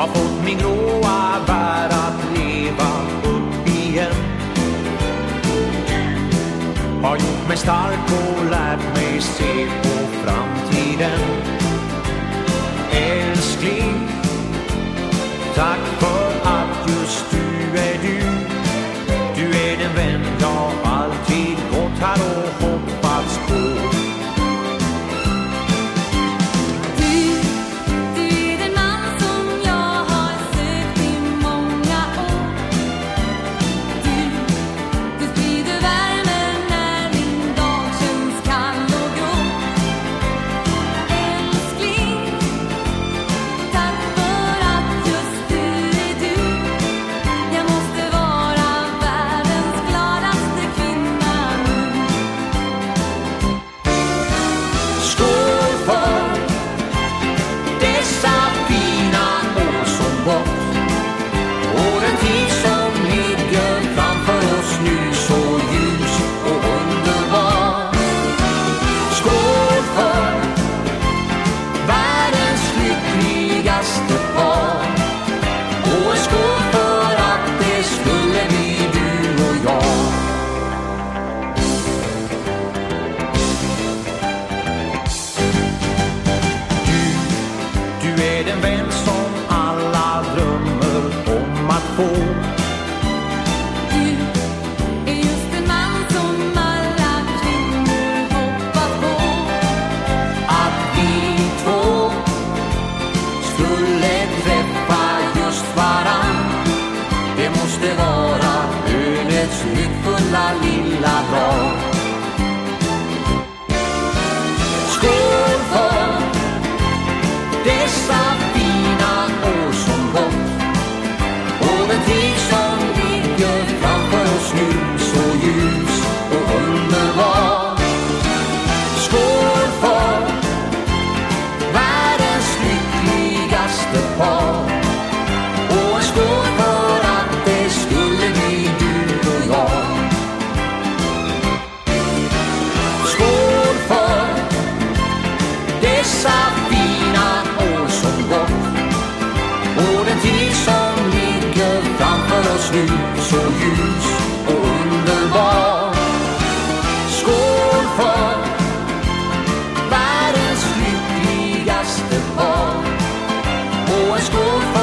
Har fått min gråa bär att leva upp igen. Har gjort mig stark och lärt mig se på framtiden. Älskling, tack vara. Önets nyckfulla lilla dag. dessa fina år som gått. Och den tid som ligger framför oss nu så ljus och underbar. Skål för världens lyckligaste par. Och en skål för